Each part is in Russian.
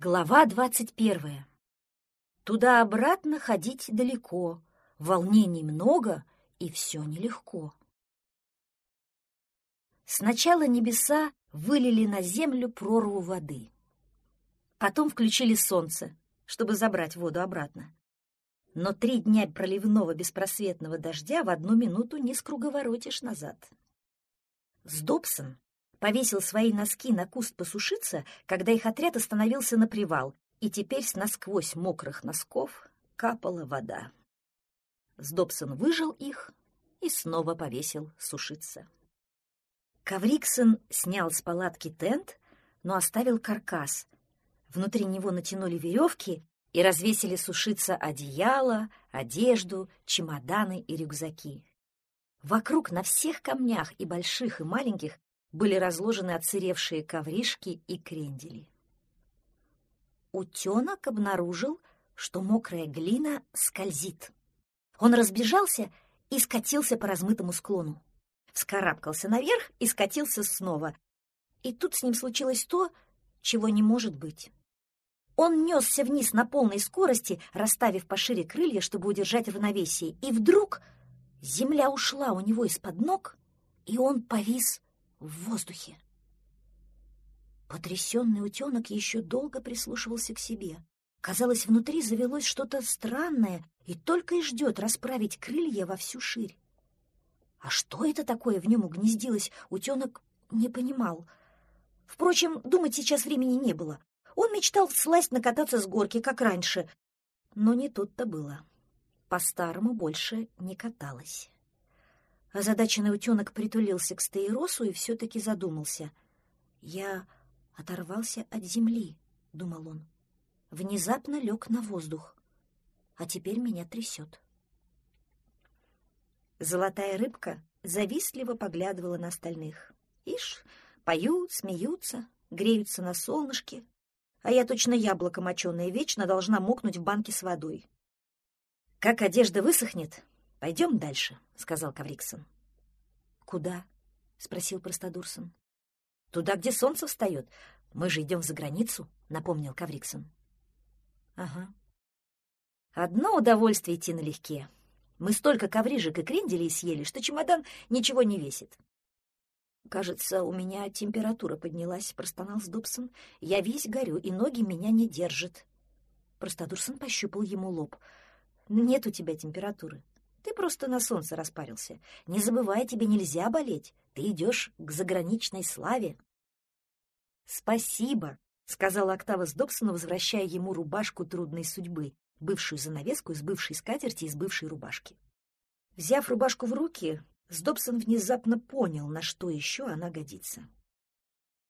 Глава двадцать первая. Туда-обратно ходить далеко, волнений много, и все нелегко. Сначала небеса вылили на землю прорву воды. Потом включили солнце, чтобы забрать воду обратно. Но три дня проливного беспросветного дождя в одну минуту не скруговоротишь назад. Сдобсон повесил свои носки на куст посушиться, когда их отряд остановился на привал, и теперь с насквозь мокрых носков капала вода. Сдобсон выжил их и снова повесил сушиться. Кавриксон снял с палатки тент, но оставил каркас. Внутри него натянули веревки и развесили сушиться одеяло, одежду, чемоданы и рюкзаки. Вокруг на всех камнях, и больших, и маленьких, были разложены отсыревшие ковришки и крендели. Утенок обнаружил, что мокрая глина скользит. Он разбежался и скатился по размытому склону. Вскарабкался наверх и скатился снова. И тут с ним случилось то, чего не может быть. Он несся вниз на полной скорости, расставив пошире крылья, чтобы удержать равновесие, и вдруг земля ушла у него из-под ног, и он повис в воздухе. Потрясенный утенок еще долго прислушивался к себе. Казалось, внутри завелось что-то странное и только и ждет расправить крылья во всю ширь. А что это такое в нем угнездилось, утенок не понимал. Впрочем, думать сейчас времени не было. Он мечтал сласть накататься с горки, как раньше. Но не тут-то было. По-старому больше не каталась. Озадаченный утенок притулился к стаиросу и все-таки задумался. «Я оторвался от земли», — думал он. Внезапно лег на воздух, а теперь меня трясет. Золотая рыбка завистливо поглядывала на остальных. Ишь, поют, смеются, греются на солнышке, а я точно яблоко моченое вечно должна мокнуть в банке с водой. Как одежда высохнет, «Пойдем дальше», — сказал Кавриксон. «Куда?» — спросил Простодурсон. «Туда, где солнце встает. Мы же идем за границу», — напомнил Кавриксон. «Ага. Одно удовольствие идти налегке. Мы столько коврижек и кренделей съели, что чемодан ничего не весит». «Кажется, у меня температура поднялась», — простонал Сдобсон. «Я весь горю, и ноги меня не держат». Простодурсон пощупал ему лоб. «Нет у тебя температуры. Ты просто на солнце распарился. Не забывай, тебе нельзя болеть. Ты идешь к заграничной славе. «Спасибо», — сказала Октава с Добсона, возвращая ему рубашку трудной судьбы, бывшую занавеску из бывшей скатерти и из бывшей рубашки. Взяв рубашку в руки, Сдобсон внезапно понял, на что еще она годится.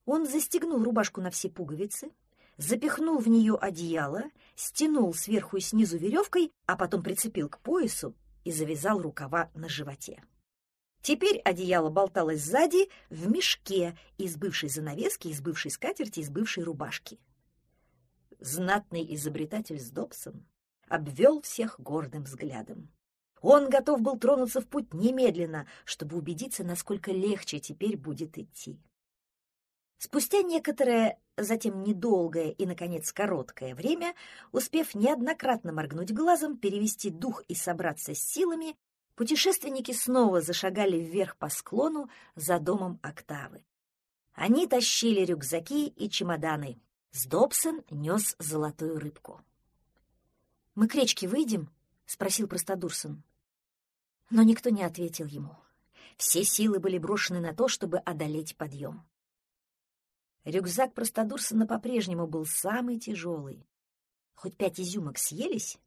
Он застегнул рубашку на все пуговицы, запихнул в нее одеяло, стянул сверху и снизу веревкой, а потом прицепил к поясу и завязал рукава на животе. Теперь одеяло болталось сзади в мешке из бывшей занавески, из бывшей скатерти, из бывшей рубашки. Знатный изобретатель Сдобсон обвел всех гордым взглядом. Он готов был тронуться в путь немедленно, чтобы убедиться, насколько легче теперь будет идти. Спустя некоторое, затем недолгое и, наконец, короткое время, успев неоднократно моргнуть глазом, перевести дух и собраться с силами, путешественники снова зашагали вверх по склону за домом Октавы. Они тащили рюкзаки и чемоданы. Сдобсон нес золотую рыбку. «Мы к речке выйдем?» — спросил Простодурсон. Но никто не ответил ему. Все силы были брошены на то, чтобы одолеть подъем. Рюкзак Простодурсона по-прежнему был самый тяжелый. Хоть пять изюмок съелись,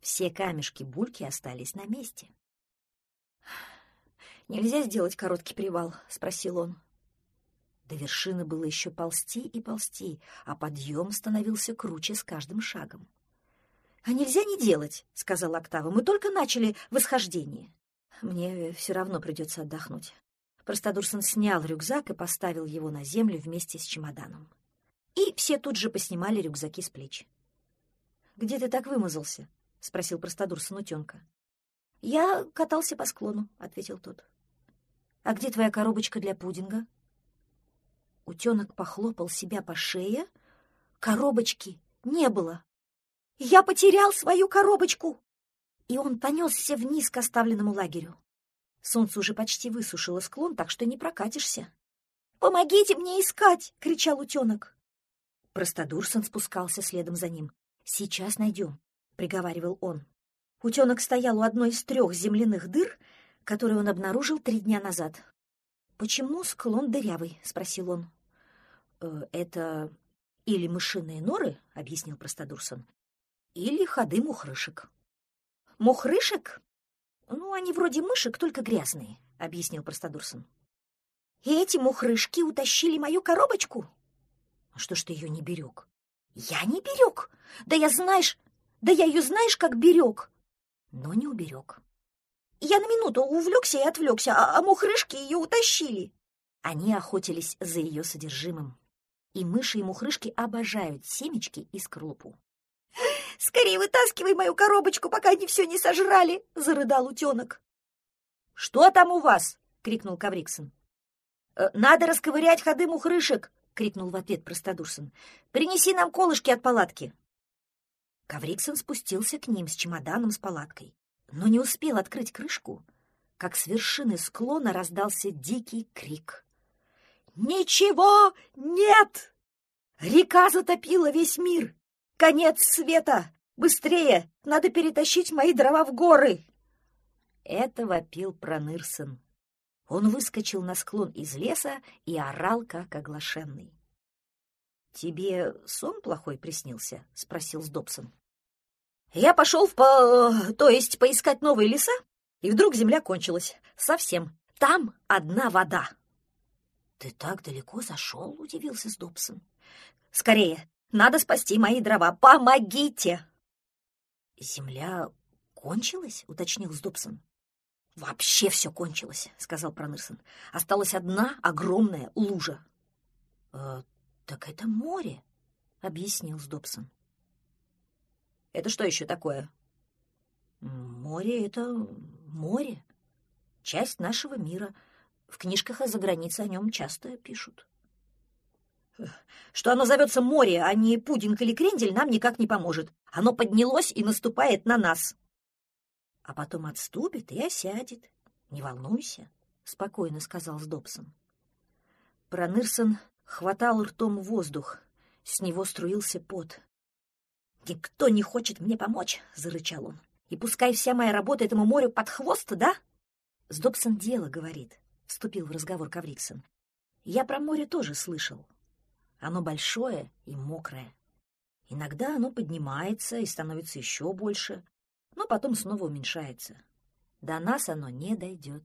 все камешки-бульки остались на месте. «Нельзя сделать короткий привал?» — спросил он. До вершины было еще ползти и ползти, а подъем становился круче с каждым шагом. «А нельзя не делать», — сказал Октава. «Мы только начали восхождение. Мне все равно придется отдохнуть. Простодурсон снял рюкзак и поставил его на землю вместе с чемоданом. И все тут же поснимали рюкзаки с плеч. «Где ты так вымазался?» — спросил Простодурсон утенка. «Я катался по склону», — ответил тот. «А где твоя коробочка для пудинга?» Утенок похлопал себя по шее. Коробочки не было. Я потерял свою коробочку!» И он понесся вниз к оставленному лагерю. Солнце уже почти высушило склон, так что не прокатишься. «Помогите мне искать!» — кричал утенок. Простодурсон спускался следом за ним. «Сейчас найдем», — приговаривал он. Утенок стоял у одной из трех земляных дыр, которые он обнаружил три дня назад. «Почему склон дырявый?» — спросил он. «Э, «Это или мышиные норы», — объяснил Простодурсон, или ходы мухрышек. Мухрышек? Ну, они вроде мышек, только грязные, объяснил Простодурсон. И эти мухрышки утащили мою коробочку? А что ж ты ее не берег? Я не берег. Да я знаешь, да я ее знаешь, как берег. Но не уберег. Я на минуту увлекся и отвлекся, а, а мухрышки ее утащили. Они охотились за ее содержимым. И мыши и мухрышки обожают семечки и скорлупу. Скорее вытаскивай мою коробочку, пока они все не сожрали!» — зарыдал утенок. «Что там у вас?» — крикнул Кавриксон. «Э, «Надо расковырять ходы мухрышек!» — крикнул в ответ Простодурсон. «Принеси нам колышки от палатки!» Кавриксон спустился к ним с чемоданом с палаткой, но не успел открыть крышку, как с вершины склона раздался дикий крик. «Ничего нет! Река затопила весь мир! Конец света! Быстрее! Надо перетащить мои дрова в горы!» Это вопил Пронырсон. Он выскочил на склон из леса и орал, как оглашенный. «Тебе сон плохой приснился?» — спросил Сдобсон. «Я пошел в по... то есть поискать новые леса, и вдруг земля кончилась. Совсем. Там одна вода». «Ты так далеко зашел?» — удивился Сдобсон. «Скорее, надо спасти мои дрова. Помогите!» «Земля кончилась?» — уточнил Сдобсон. «Вообще все кончилось», — сказал Пронырсон. «Осталась одна огромная лужа». «Э, «Так это море», — объяснил Сдобсон. «Это что еще такое?» «Море — это море. Часть нашего мира. В книжках о загранице о нем часто пишут». Что оно зовется море, а не пудинг или крендель, нам никак не поможет. Оно поднялось и наступает на нас. А потом отступит и осядет. Не волнуйся, — спокойно сказал Сдобсон. Пронырсон хватал ртом воздух. С него струился пот. «Никто не хочет мне помочь!» — зарычал он. «И пускай вся моя работа этому морю под хвост, да?» «Сдобсон дело, — говорит», — вступил в разговор Кавриксон. «Я про море тоже слышал. Оно большое и мокрое. Иногда оно поднимается и становится еще больше, но потом снова уменьшается. До нас оно не дойдет.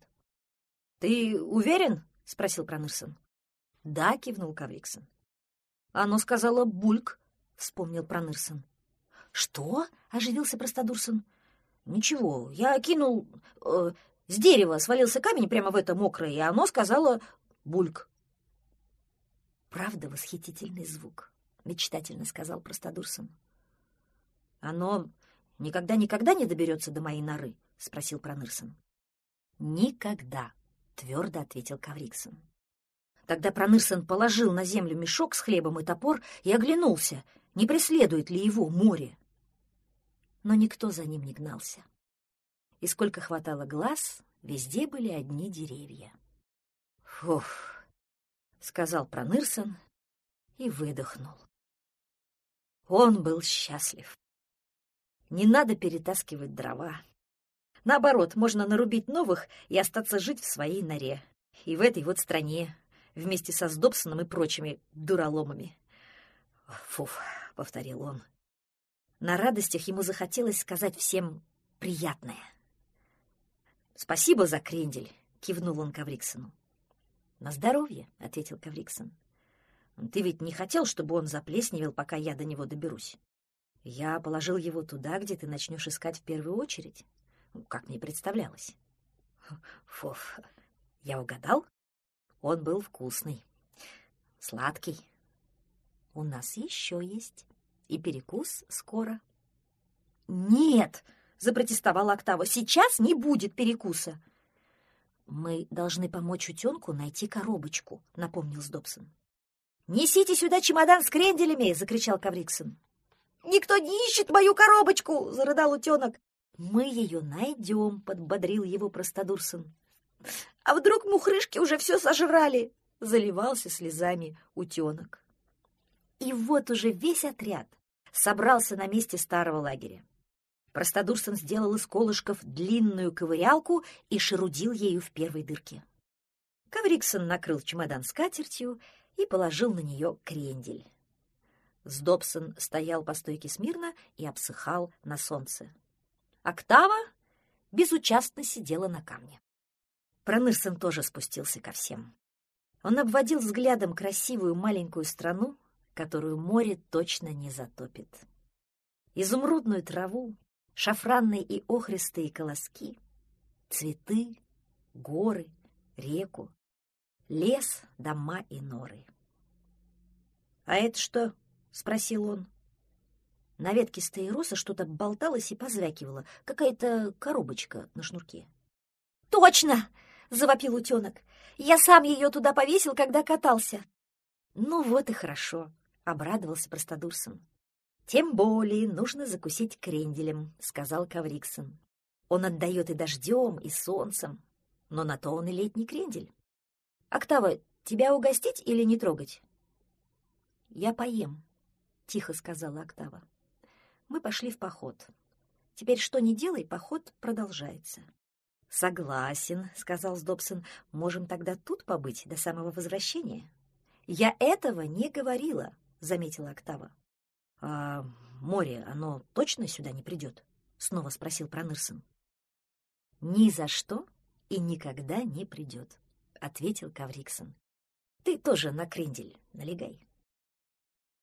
— Ты уверен? — спросил Пронырсон. — Да, — кивнул Кавриксон. — Оно сказала «бульк», — вспомнил Пронырсон. — Что? — оживился Простодурсон. — Ничего, я кинул... Э, с дерева свалился камень прямо в это мокрое, и оно сказала «бульк». Правда, восхитительный звук, — мечтательно сказал Простодурсон. — Оно никогда-никогда не доберется до моей норы? — спросил Пронырсон. — Никогда, — твердо ответил Кавриксон. Тогда Пронырсон положил на землю мешок с хлебом и топор и оглянулся, не преследует ли его море. Но никто за ним не гнался. И сколько хватало глаз, везде были одни деревья. Фух! — сказал Пронырсон и выдохнул. Он был счастлив. Не надо перетаскивать дрова. Наоборот, можно нарубить новых и остаться жить в своей норе. И в этой вот стране, вместе со Сдобсоном и прочими дураломами. «Фуф», — повторил он. На радостях ему захотелось сказать всем приятное. «Спасибо за крендель», — кивнул он Кавриксону. «На здоровье», — ответил Кавриксон. «Ты ведь не хотел, чтобы он заплесневел, пока я до него доберусь? Я положил его туда, где ты начнешь искать в первую очередь, ну, как мне представлялось». «Фуф, я угадал? Он был вкусный, сладкий. У нас еще есть, и перекус скоро». «Нет!» — запротестовала Октава. «Сейчас не будет перекуса!» «Мы должны помочь утенку найти коробочку», — напомнил Сдобсон. «Несите сюда чемодан с кренделями!» — закричал Кавриксон. Никто не ищет мою коробочку!» — зарыдал утенок. «Мы ее найдем», — подбодрил его простодурсон. «А вдруг мухрышки уже все сожрали?» — заливался слезами утенок. И вот уже весь отряд собрался на месте старого лагеря. Простодурсон сделал из колышков длинную ковырялку и шерудил ею в первой дырке. Кавриксон накрыл чемодан скатертью и положил на нее крендель. Сдобсон стоял по стойке смирно и обсыхал на солнце. Октава безучастно сидела на камне. Пронырсон тоже спустился ко всем. Он обводил взглядом красивую маленькую страну, которую море точно не затопит. Изумрудную траву, шафранные и охристые колоски, цветы, горы, реку, лес, дома и норы. «А это что?» — спросил он. На ветке стаироса что-то болталось и позвякивало, какая-то коробочка на шнурке. «Точно!» — завопил утенок. «Я сам ее туда повесил, когда катался». «Ну вот и хорошо», — обрадовался простодурсон. «Тем более нужно закусить кренделем», — сказал Кавриксон. «Он отдает и дождем, и солнцем, но на то он и летний крендель. Октава, тебя угостить или не трогать?» «Я поем», — тихо сказала Октава. Мы пошли в поход. Теперь что ни делай, поход продолжается. «Согласен», — сказал Сдобсон. «Можем тогда тут побыть до самого возвращения?» «Я этого не говорила», — заметила Октава. «А море, оно точно сюда не придет?» — снова спросил Пронырсон. «Ни за что и никогда не придет», — ответил Кавриксон. «Ты тоже на крендель налегай».